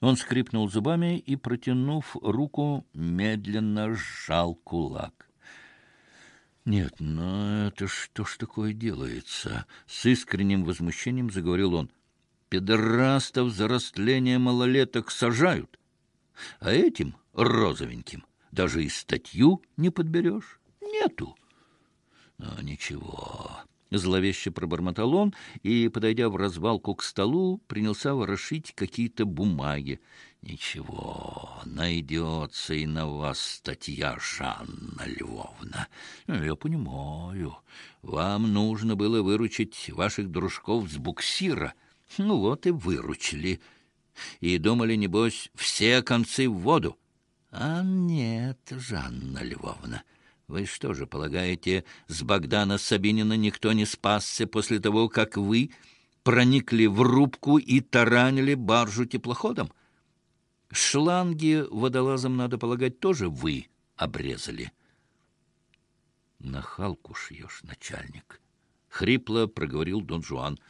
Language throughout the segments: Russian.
Он скрипнул зубами и, протянув руку, медленно сжал кулак. «Нет, ну это что ж такое делается?» — с искренним возмущением заговорил он. «Педорастов за растление малолеток сажают, а этим, розовеньким, даже и статью не подберешь. Нету». «Ну, ничего». Зловеще пробормотал он и, подойдя в развалку к столу, принялся ворошить какие-то бумаги. «Ничего, найдется и на вас статья, Жанна Львовна. Я понимаю, вам нужно было выручить ваших дружков с буксира. Ну вот и выручили. И думали, небось, все концы в воду. А нет, Жанна Львовна». Вы что же, полагаете, с Богдана Сабинина никто не спасся после того, как вы проникли в рубку и таранили баржу теплоходом? Шланги водолазам, надо полагать, тоже вы обрезали. Нахалку шьешь, начальник. Хрипло проговорил Дон Жуан —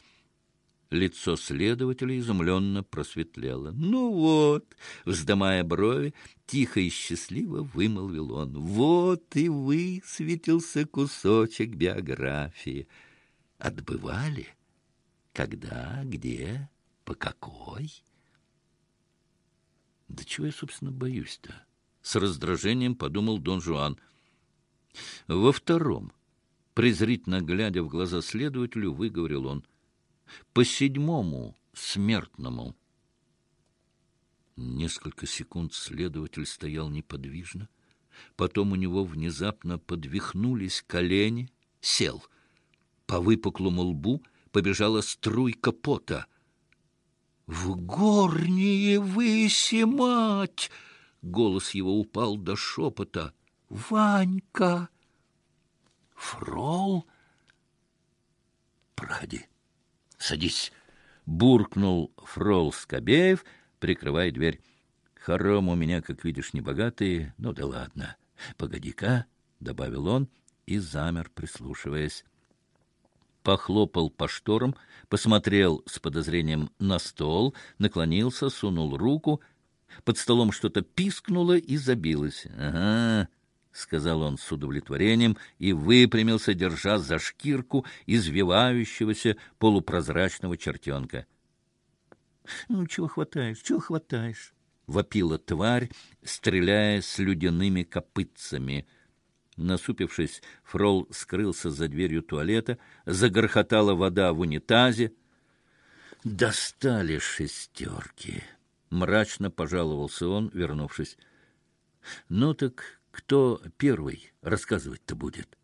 Лицо следователя изумленно просветлело. «Ну вот!» — вздымая брови, тихо и счастливо вымолвил он. «Вот и высветился кусочек биографии. Отбывали? Когда? Где? По какой?» «Да чего я, собственно, боюсь-то?» — с раздражением подумал Дон Жуан. «Во втором, презрительно глядя в глаза следователю, выговорил он — по седьмому смертному. Несколько секунд следователь стоял неподвижно. Потом у него внезапно подвихнулись колени, сел. По выпуклому лбу побежала струйка пота. «В горние выси, мать!» Голос его упал до шепота. «Ванька!» «Фрол?» «Проходи». «Садись!» — буркнул фрол Скобеев, прикрывая дверь. «Хором у меня, как видишь, небогатые, ну да ладно. Погоди-ка!» — добавил он и замер, прислушиваясь. Похлопал по шторам, посмотрел с подозрением на стол, наклонился, сунул руку. Под столом что-то пискнуло и забилось. «Ага!» — сказал он с удовлетворением и выпрямился, держа за шкирку извивающегося полупрозрачного чертенка. — Ну, чего хватаешь, чего хватаешь? — вопила тварь, стреляя с людяными копытцами. Насупившись, Фрол скрылся за дверью туалета, загорхотала вода в унитазе. — Достали шестерки! — мрачно пожаловался он, вернувшись. — Ну так кто первый рассказывать-то будет?